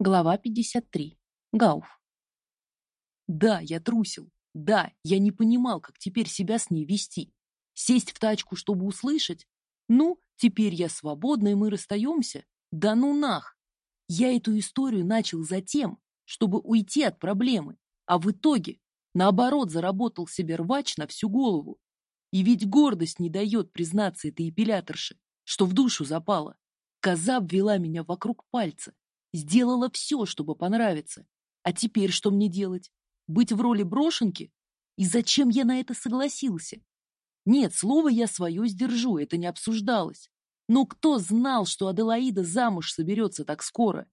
Глава 53. Гауф. Да, я трусил. Да, я не понимал, как теперь себя с ней вести. Сесть в тачку, чтобы услышать? Ну, теперь я свободна, и мы расстаемся? Да ну нах! Я эту историю начал за тем, чтобы уйти от проблемы, а в итоге, наоборот, заработал себе рвач на всю голову. И ведь гордость не дает признаться этой эпиляторше, что в душу запала. Коза обвела меня вокруг пальца, Сделала все, чтобы понравиться. А теперь что мне делать? Быть в роли брошенки? И зачем я на это согласился? Нет, слово я свое сдержу, это не обсуждалось. Но кто знал, что Аделаида замуж соберется так скоро?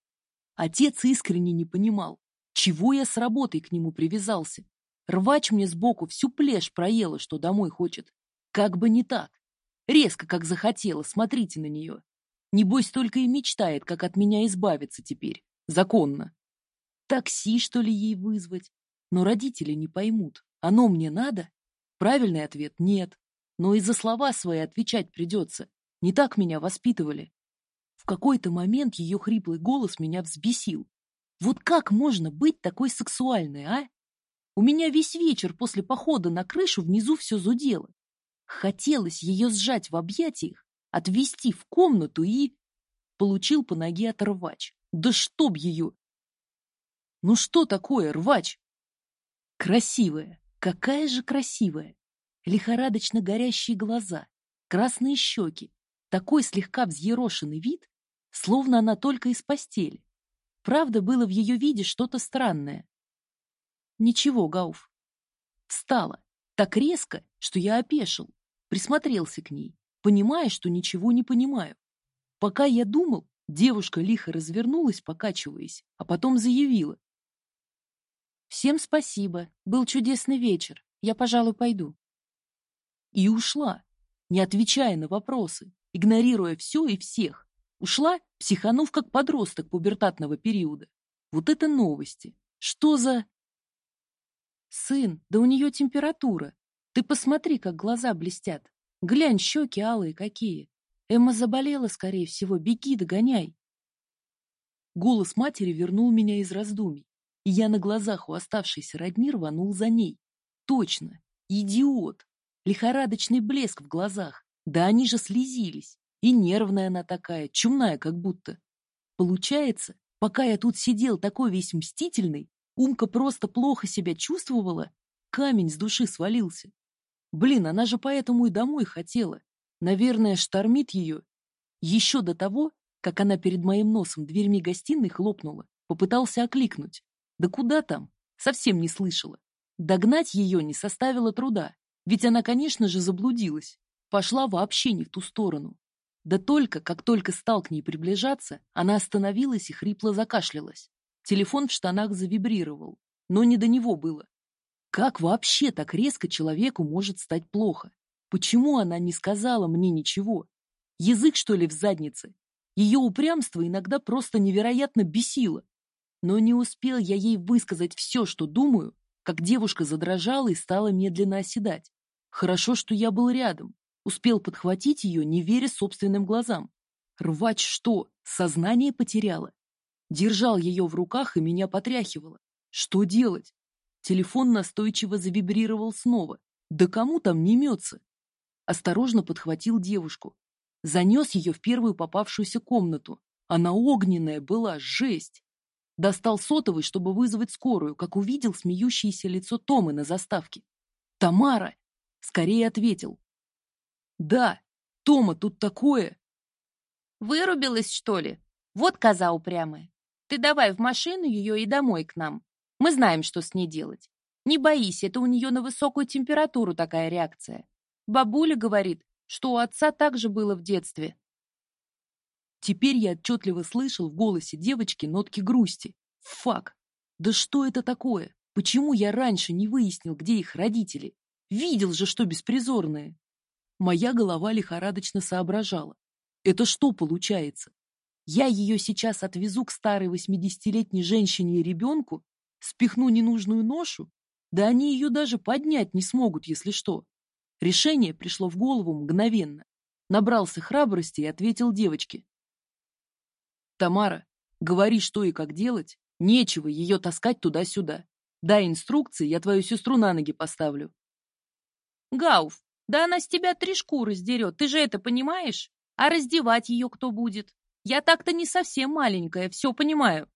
Отец искренне не понимал, чего я с работой к нему привязался. Рвач мне сбоку всю плешь проела, что домой хочет. Как бы не так. Резко, как захотела, смотрите на нее. Небось, только и мечтает, как от меня избавиться теперь. Законно. Такси, что ли, ей вызвать? Но родители не поймут. Оно мне надо? Правильный ответ — нет. Но и за слова свои отвечать придется. Не так меня воспитывали. В какой-то момент ее хриплый голос меня взбесил. Вот как можно быть такой сексуальной, а? У меня весь вечер после похода на крышу внизу все зудело. Хотелось ее сжать в объятиях отвести в комнату и... Получил по ноге от рвач. Да чтоб ее! Ну что такое, рвач? Красивая, какая же красивая! Лихорадочно горящие глаза, красные щеки, такой слегка взъерошенный вид, словно она только из постели. Правда, было в ее виде что-то странное. Ничего, Гауф. Встала, так резко, что я опешил, присмотрелся к ней понимая, что ничего не понимаю. Пока я думал, девушка лихо развернулась, покачиваясь, а потом заявила. «Всем спасибо. Был чудесный вечер. Я, пожалуй, пойду». И ушла, не отвечая на вопросы, игнорируя все и всех. Ушла, психанув как подросток пубертатного периода. Вот это новости. Что за... Сын, да у нее температура. Ты посмотри, как глаза блестят. Глянь, щеки алые какие. Эмма заболела, скорее всего. Беги, догоняй. Голос матери вернул меня из раздумий, и я на глазах у оставшейся родни рванул за ней. Точно, идиот. Лихорадочный блеск в глазах. Да они же слезились. И нервная она такая, чумная как будто. Получается, пока я тут сидел такой весь мстительный, Умка просто плохо себя чувствовала, камень с души свалился. Блин, она же поэтому и домой хотела. Наверное, штормит ее. Еще до того, как она перед моим носом дверьми гостиной хлопнула, попытался окликнуть. Да куда там? Совсем не слышала. Догнать ее не составило труда, ведь она, конечно же, заблудилась. Пошла вообще не в ту сторону. Да только, как только стал к ней приближаться, она остановилась и хрипло закашлялась. Телефон в штанах завибрировал, но не до него было. Как вообще так резко человеку может стать плохо? Почему она не сказала мне ничего? Язык, что ли, в заднице? Ее упрямство иногда просто невероятно бесило. Но не успел я ей высказать все, что думаю, как девушка задрожала и стала медленно оседать. Хорошо, что я был рядом. Успел подхватить ее, не веря собственным глазам. Рвач что, сознание потеряла? Держал ее в руках и меня потряхивало. Что делать? Телефон настойчиво завибрировал снова. Да кому там не мется? Осторожно подхватил девушку. Занес ее в первую попавшуюся комнату. Она огненная была, жесть. Достал сотовый, чтобы вызвать скорую, как увидел смеющееся лицо Томы на заставке. «Тамара!» — скорее ответил. «Да, Тома, тут такое!» «Вырубилась, что ли? Вот коза упрямая. Ты давай в машину ее и домой к нам. Мы знаем, что с ней делать. Не боись, это у нее на высокую температуру такая реакция. Бабуля говорит, что у отца так же было в детстве. Теперь я отчетливо слышал в голосе девочки нотки грусти. Фак! Да что это такое? Почему я раньше не выяснил, где их родители? Видел же, что беспризорные. Моя голова лихорадочно соображала. Это что получается? Я ее сейчас отвезу к старой восьмидесятилетней женщине и ребенку, спихну ненужную ношу, да они ее даже поднять не смогут, если что. Решение пришло в голову мгновенно. Набрался храбрости и ответил девочке. «Тамара, Говори, что и как делать. Нечего ее таскать туда-сюда. Дай инструкции, я твою сестру на ноги поставлю. Гауф, да она с тебя три шкуры сдерет, ты же это понимаешь? А раздевать ее кто будет? Я так-то не совсем маленькая, все понимаю.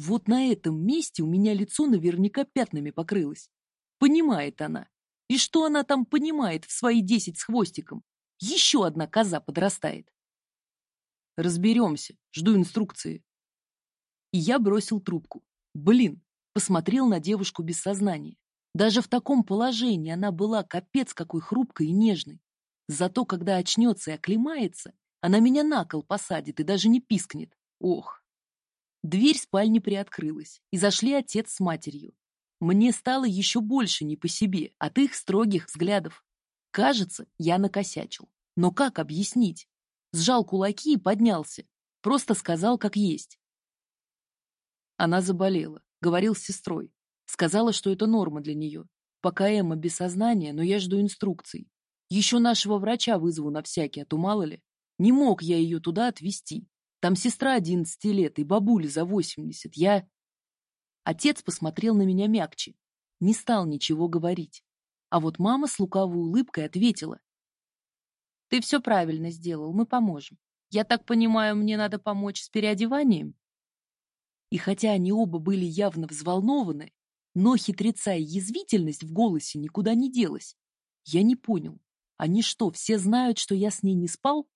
Вот на этом месте у меня лицо наверняка пятнами покрылось. Понимает она. И что она там понимает в свои десять с хвостиком? Еще одна коза подрастает. Разберемся, жду инструкции. И я бросил трубку. Блин, посмотрел на девушку без сознания. Даже в таком положении она была капец какой хрупкой и нежной. Зато когда очнется и оклемается, она меня на кол посадит и даже не пискнет. Ох. Дверь спальни приоткрылась, и зашли отец с матерью. Мне стало еще больше не по себе от их строгих взглядов. Кажется, я накосячил. Но как объяснить? Сжал кулаки и поднялся. Просто сказал, как есть. Она заболела, говорил с сестрой. Сказала, что это норма для нее. Пока Эмма без сознания, но я жду инструкций. Еще нашего врача вызову на всякий, а то мало ли. Не мог я ее туда отвезти. Там сестра одиннадцати лет и бабуля за восемьдесят. Я... Отец посмотрел на меня мягче. Не стал ничего говорить. А вот мама с лукавой улыбкой ответила. Ты все правильно сделал, мы поможем. Я так понимаю, мне надо помочь с переодеванием? И хотя они оба были явно взволнованы, но хитреца и язвительность в голосе никуда не делась. Я не понял. Они что, все знают, что я с ней не спал?